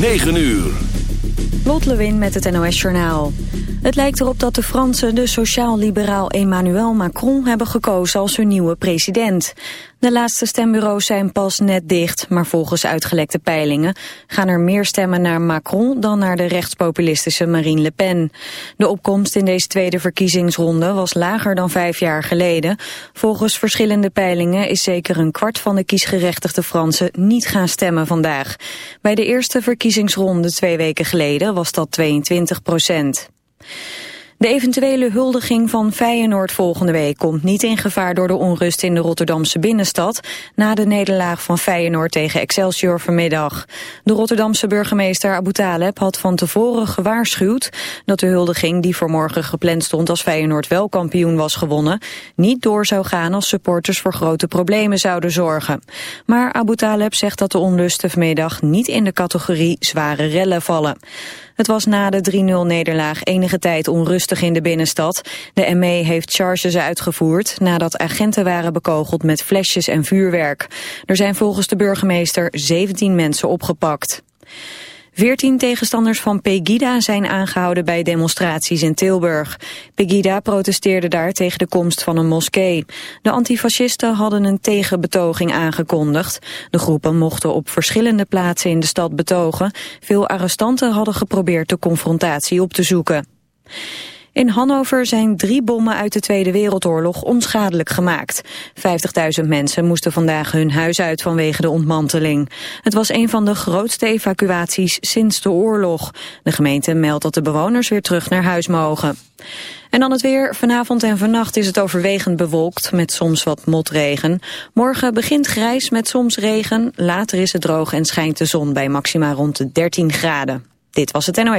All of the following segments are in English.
9 uur. Lot Lewin met het NOS Journaal. Het lijkt erop dat de Fransen de sociaal-liberaal Emmanuel Macron hebben gekozen als hun nieuwe president. De laatste stembureaus zijn pas net dicht, maar volgens uitgelekte peilingen gaan er meer stemmen naar Macron dan naar de rechtspopulistische Marine Le Pen. De opkomst in deze tweede verkiezingsronde was lager dan vijf jaar geleden. Volgens verschillende peilingen is zeker een kwart van de kiesgerechtigde Fransen niet gaan stemmen vandaag. Bij de eerste verkiezingsronde twee weken geleden was dat 22 procent. De eventuele huldiging van Feyenoord volgende week komt niet in gevaar door de onrust in de Rotterdamse binnenstad na de nederlaag van Feyenoord tegen Excelsior vanmiddag. De Rotterdamse burgemeester Abu Taleb had van tevoren gewaarschuwd dat de huldiging die voor morgen gepland stond als Feyenoord wel kampioen was gewonnen, niet door zou gaan als supporters voor grote problemen zouden zorgen. Maar Abu Taleb zegt dat de onlusten vanmiddag niet in de categorie zware rellen vallen. Het was na de 3-0-nederlaag enige tijd onrustig in de binnenstad. De ME heeft charges uitgevoerd nadat agenten waren bekogeld met flesjes en vuurwerk. Er zijn volgens de burgemeester 17 mensen opgepakt. Veertien tegenstanders van Pegida zijn aangehouden bij demonstraties in Tilburg. Pegida protesteerde daar tegen de komst van een moskee. De antifascisten hadden een tegenbetoging aangekondigd. De groepen mochten op verschillende plaatsen in de stad betogen. Veel arrestanten hadden geprobeerd de confrontatie op te zoeken. In Hannover zijn drie bommen uit de Tweede Wereldoorlog onschadelijk gemaakt. 50.000 mensen moesten vandaag hun huis uit vanwege de ontmanteling. Het was een van de grootste evacuaties sinds de oorlog. De gemeente meldt dat de bewoners weer terug naar huis mogen. En dan het weer. Vanavond en vannacht is het overwegend bewolkt met soms wat motregen. Morgen begint grijs met soms regen. Later is het droog en schijnt de zon bij maxima rond de 13 graden. Dit was het NOS.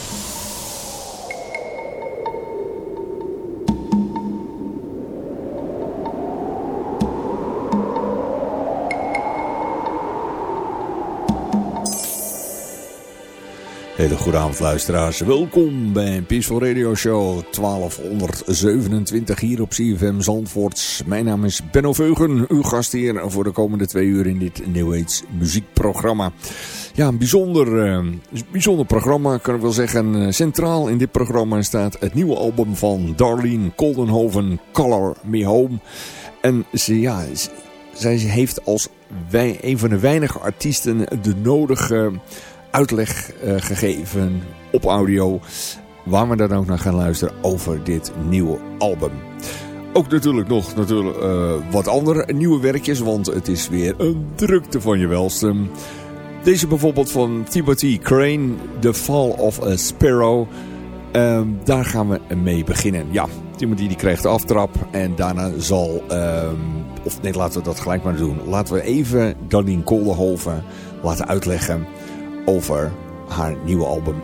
Hele goede avond luisteraars. Welkom bij Peaceful Radio Show 1227 hier op CFM Zandvoort. Mijn naam is Benno Veugen, uw gast hier voor de komende twee uur in dit New Age muziekprogramma. Ja, een bijzonder, uh, bijzonder programma kan ik wel zeggen. Centraal in dit programma staat het nieuwe album van Darlene Coldenhoven, Color Me Home. En ze, ja, zij heeft als wij, een van de weinige artiesten de nodige uitleg uh, gegeven op audio. Waar we dan ook naar gaan luisteren over dit nieuwe album. Ook natuurlijk nog natuurlijk, uh, wat andere nieuwe werkjes. Want het is weer een drukte van je welste. Deze bijvoorbeeld van Timothy Crane. The Fall of a Sparrow. Uh, daar gaan we mee beginnen. Ja, Timothy die krijgt de aftrap. En daarna zal... of nee, laten we dat gelijk maar doen. Laten we even Darlene Kolderhoven laten uitleggen over haar nieuwe album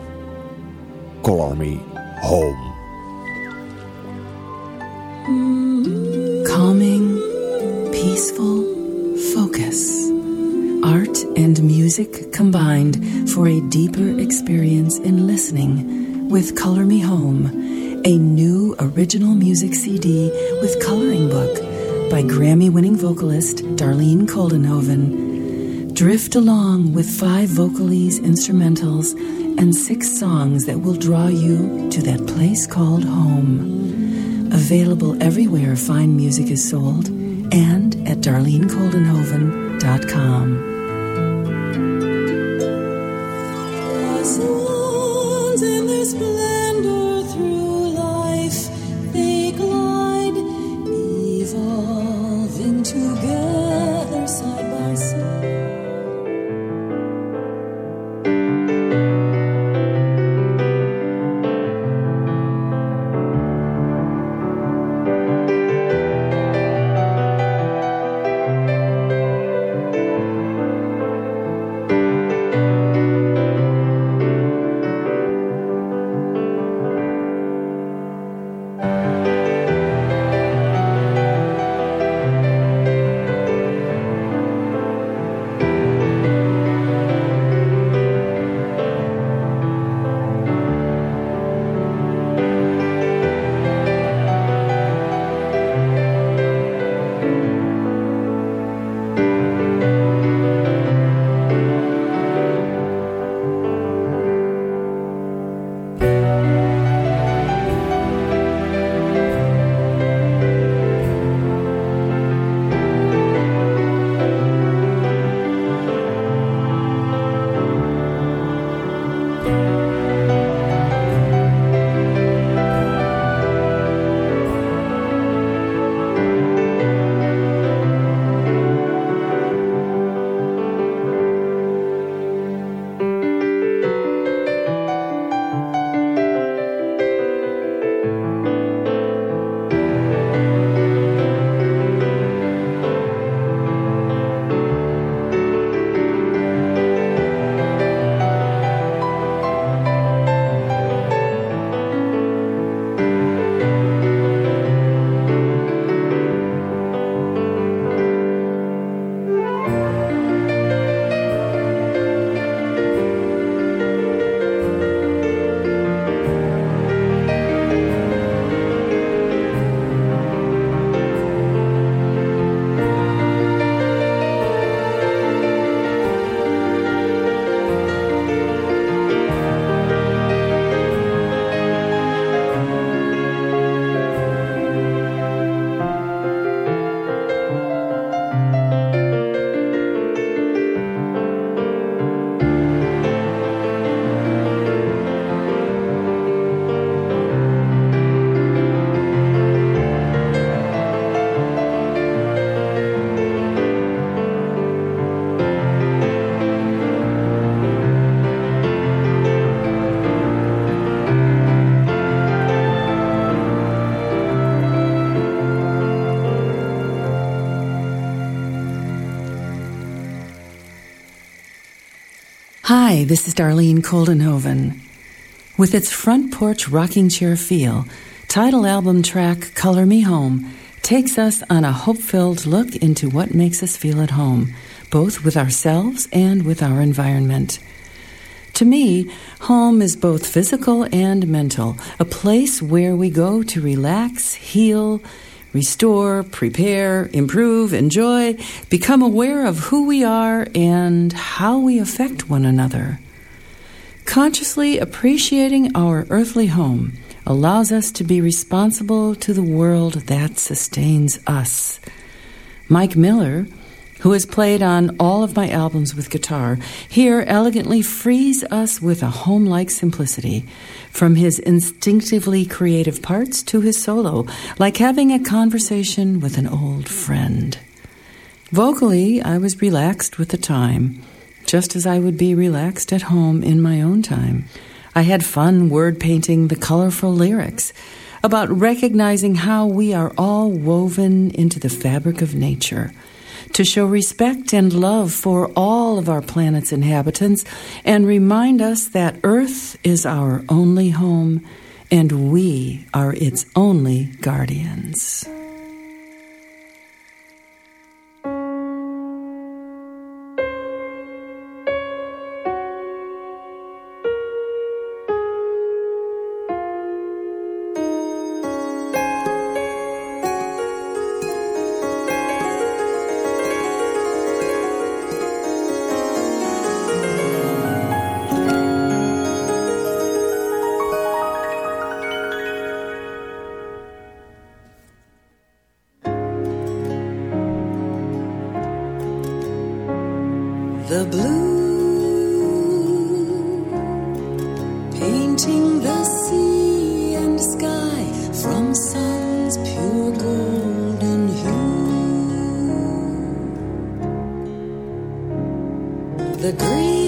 Color Me Home. Calming, peaceful, focus. Art and music combined for a deeper experience in listening with Color Me Home, a new original music CD with coloring book by Grammy-winning vocalist Darlene Koldenhoven. Drift along with five vocalese instrumentals and six songs that will draw you to that place called home. Available everywhere fine music is sold and at darlenekoldenhoven.com. Hi, this is Darlene Koldenhoven. With its front porch rocking chair feel, title album track Color Me Home takes us on a hope filled look into what makes us feel at home, both with ourselves and with our environment. To me, home is both physical and mental, a place where we go to relax, heal, restore, prepare, improve, enjoy, become aware of who we are and how we affect one another. Consciously appreciating our earthly home allows us to be responsible to the world that sustains us. Mike Miller, who has played on all of my albums with guitar, here elegantly frees us with a home like simplicity, from his instinctively creative parts to his solo, like having a conversation with an old friend. Vocally, I was relaxed with the time just as I would be relaxed at home in my own time. I had fun word painting the colorful lyrics about recognizing how we are all woven into the fabric of nature to show respect and love for all of our planet's inhabitants and remind us that Earth is our only home and we are its only guardians. the green.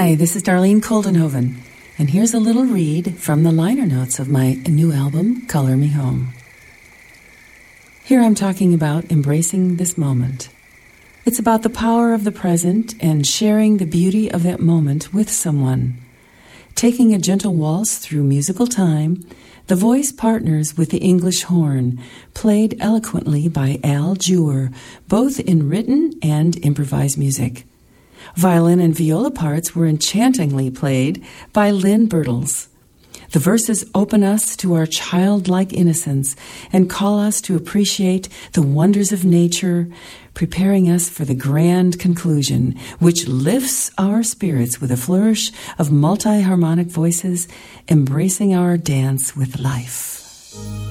Hi, this is Darlene Koldenhoven, and here's a little read from the liner notes of my new album, Color Me Home. Here I'm talking about embracing this moment. It's about the power of the present and sharing the beauty of that moment with someone. Taking a gentle waltz through musical time, the voice partners with the English horn, played eloquently by Al Jewer, both in written and improvised music. Violin and viola parts were enchantingly played by Lynn Birtles. The verses open us to our childlike innocence and call us to appreciate the wonders of nature, preparing us for the grand conclusion, which lifts our spirits with a flourish of multi harmonic voices, embracing our dance with life.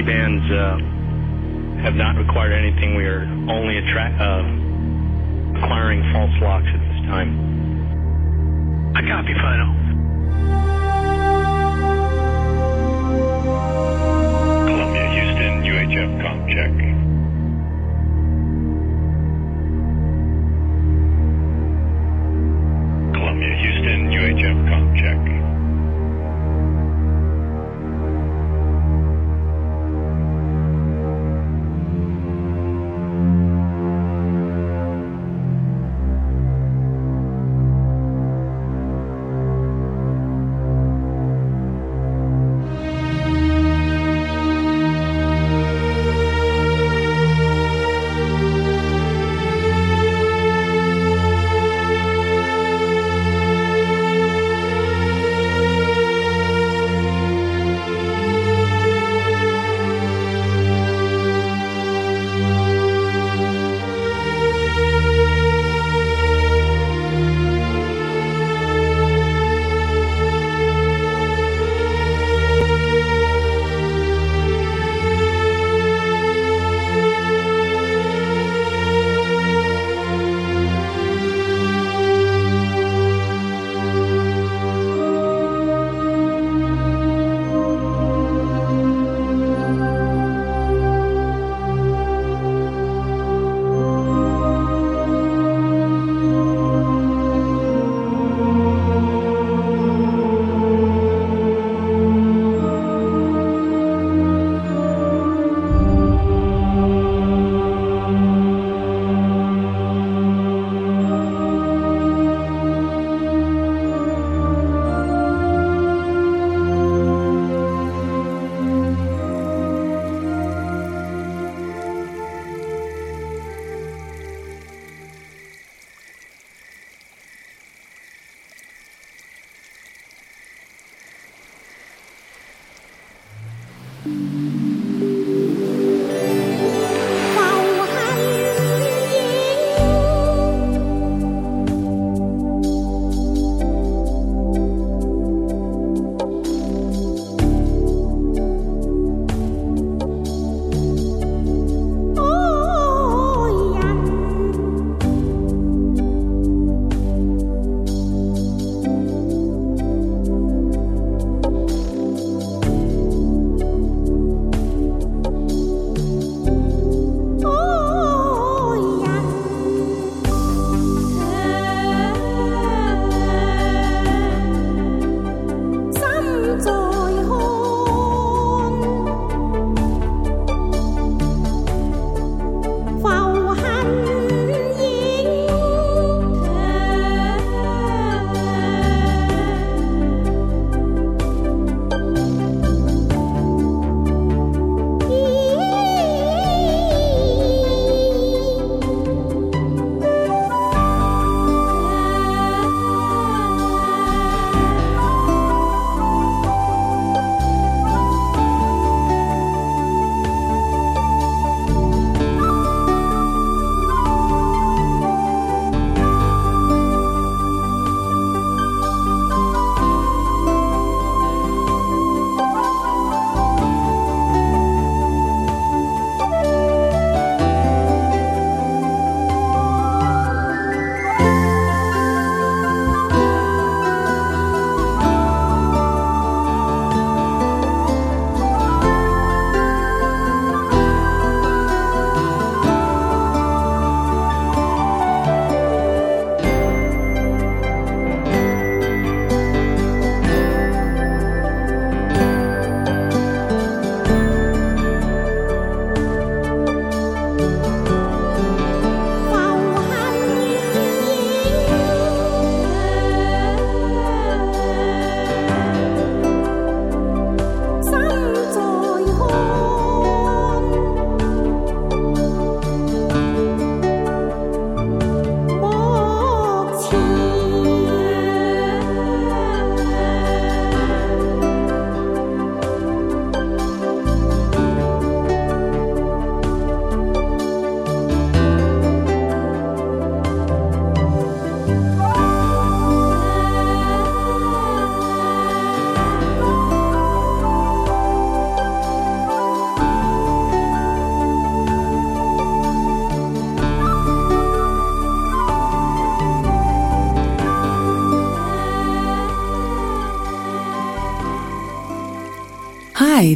safety bans uh, have not required anything. We are only uh, acquiring false locks at this time. I copy, Final. Columbia, Houston, UHF comp check.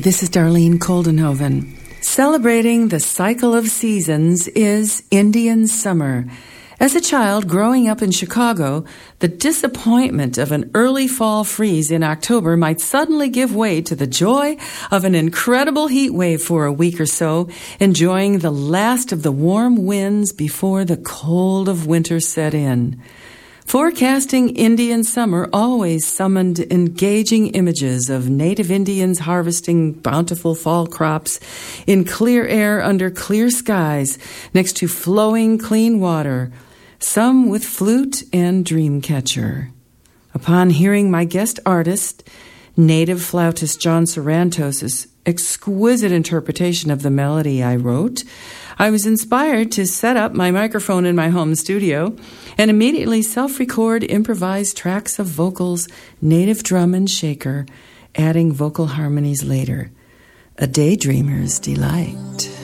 This is Darlene Koldenhoven. Celebrating the cycle of seasons is Indian summer. As a child growing up in Chicago, the disappointment of an early fall freeze in October might suddenly give way to the joy of an incredible heat wave for a week or so, enjoying the last of the warm winds before the cold of winter set in. Forecasting Indian summer always summoned engaging images of native Indians harvesting bountiful fall crops in clear air under clear skies next to flowing clean water, some with flute and dream catcher. Upon hearing my guest artist, native flautist John Sorrentos's exquisite interpretation of the melody I wrote, I was inspired to set up my microphone in my home studio and immediately self record improvised tracks of vocals, native drum and shaker, adding vocal harmonies later. A daydreamer's delight.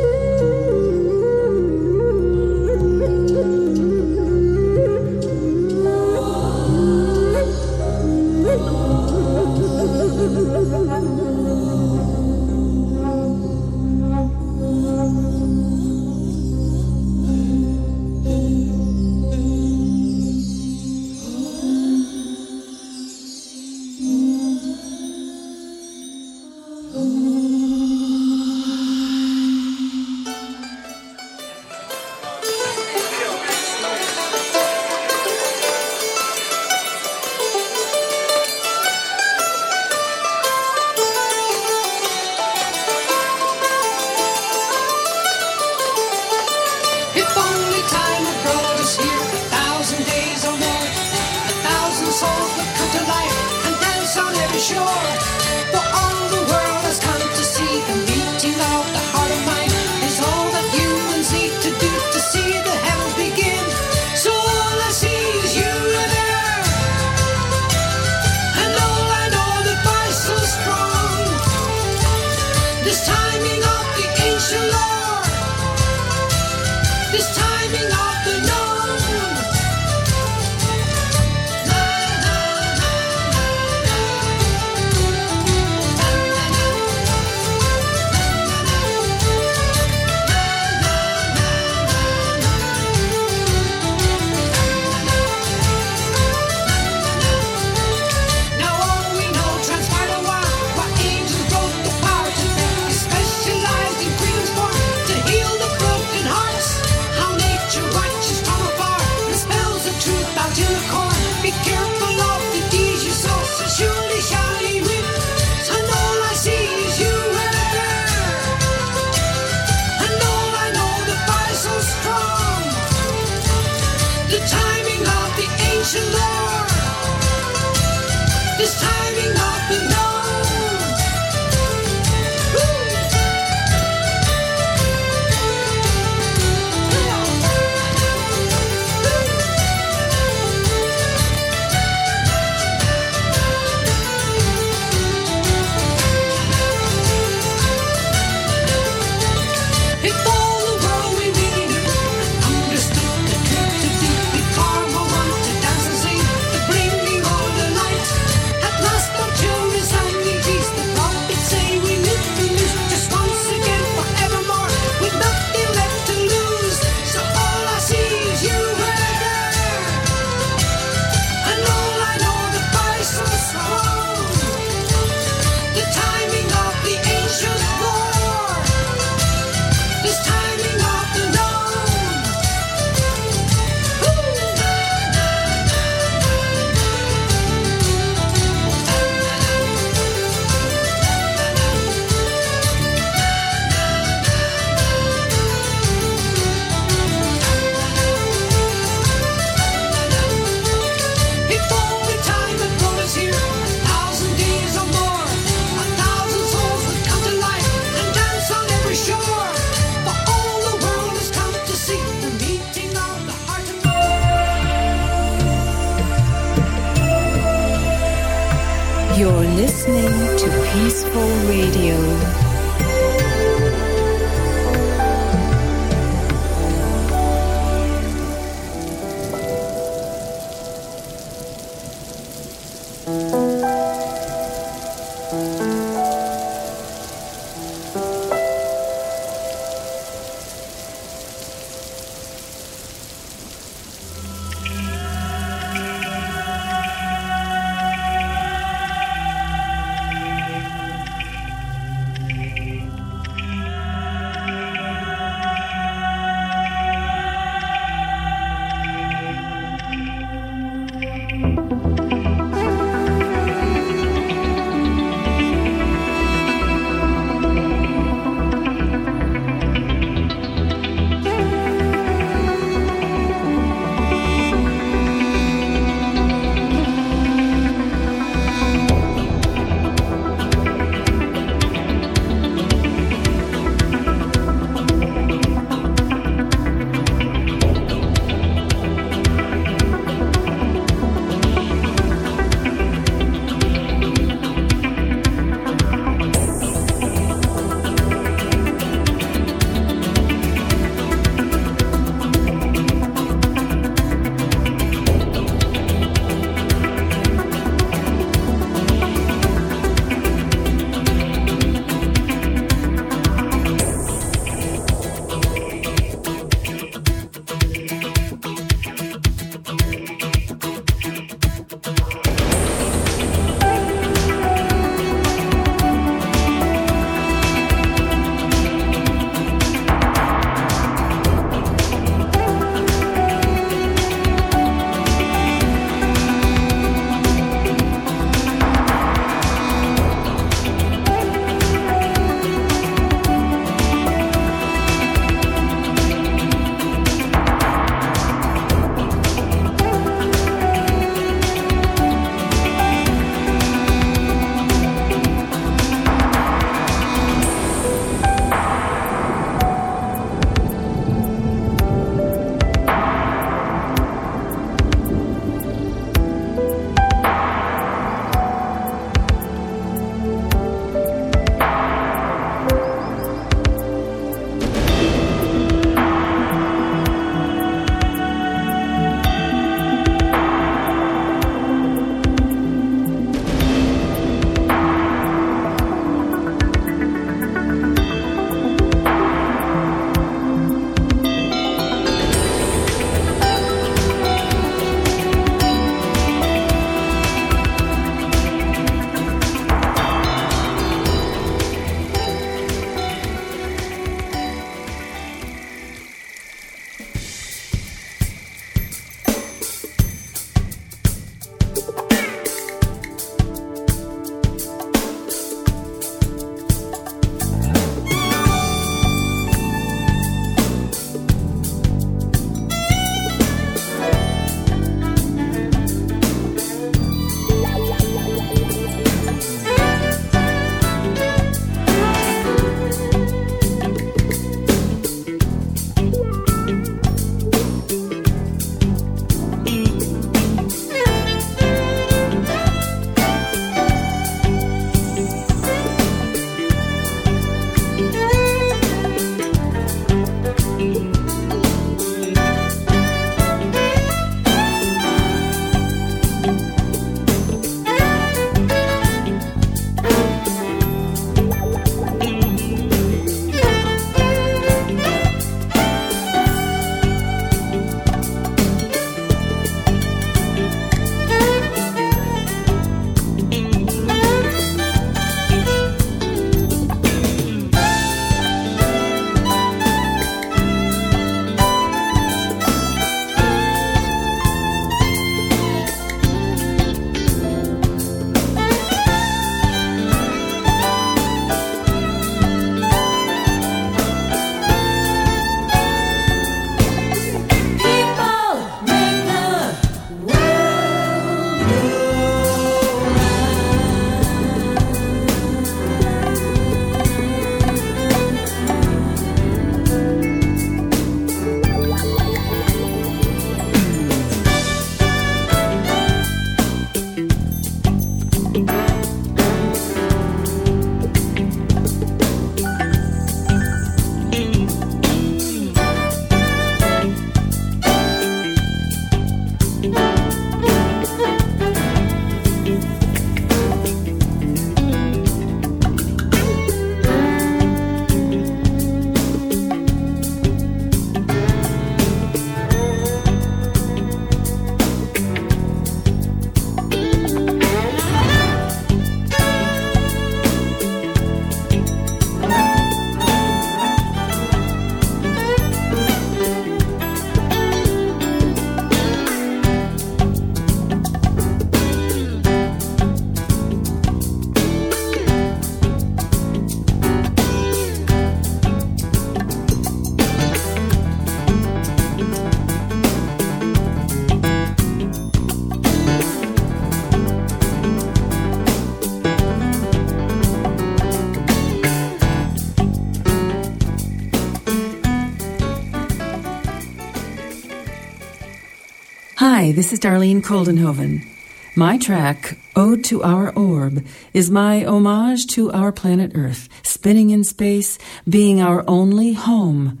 Hi, this is Darlene Koldenhoven. My track, Ode to Our Orb, is my homage to our planet Earth, spinning in space, being our only home.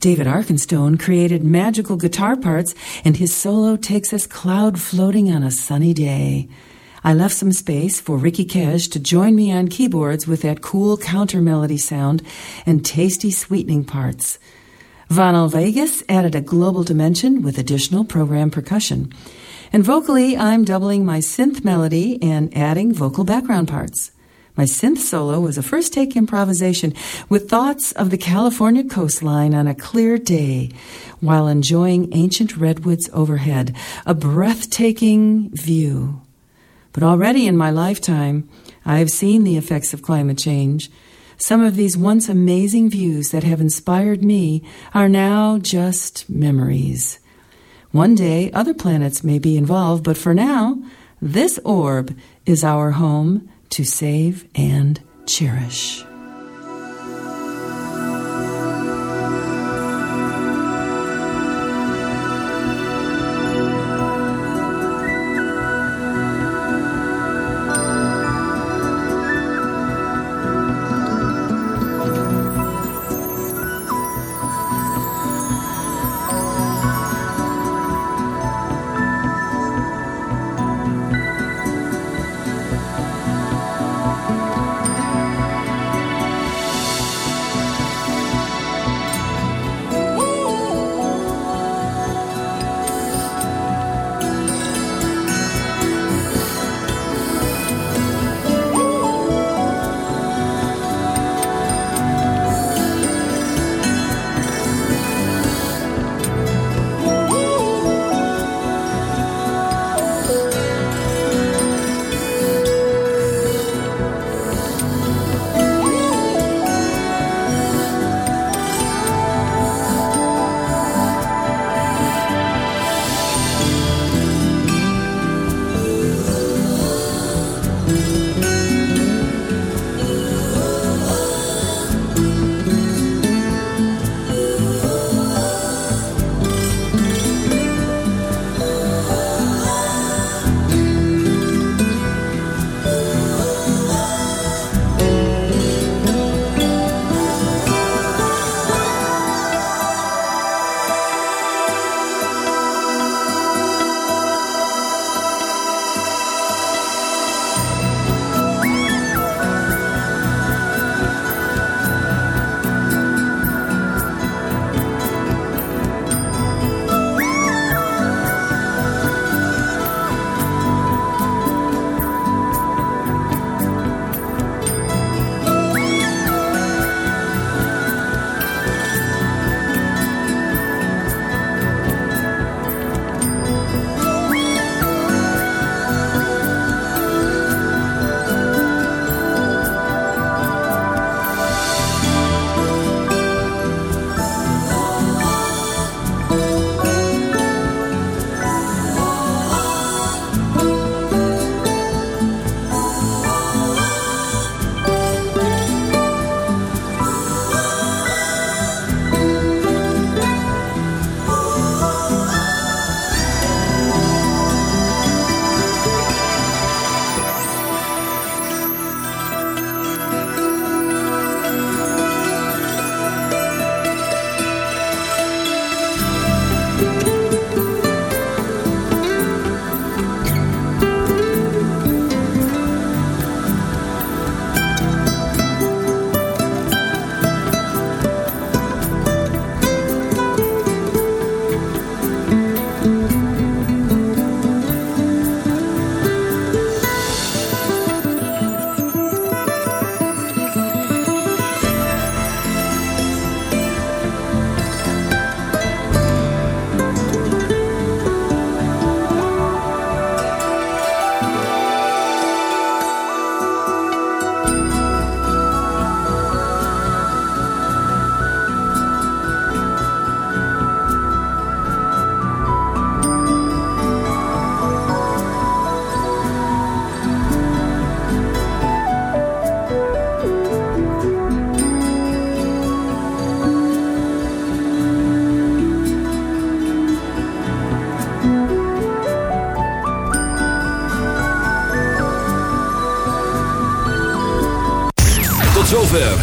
David Arkenstone created magical guitar parts, and his solo takes us cloud floating on a sunny day. I left some space for Ricky Kej to join me on keyboards with that cool counter melody sound and tasty sweetening parts. Vanil Veigas added a global dimension with additional program percussion. And vocally, I'm doubling my synth melody and adding vocal background parts. My synth solo was a first take improvisation with thoughts of the California coastline on a clear day while enjoying ancient redwoods overhead, a breathtaking view. But already in my lifetime, I have seen the effects of climate change. Some of these once amazing views that have inspired me are now just memories. One day, other planets may be involved, but for now, this orb is our home to save and cherish.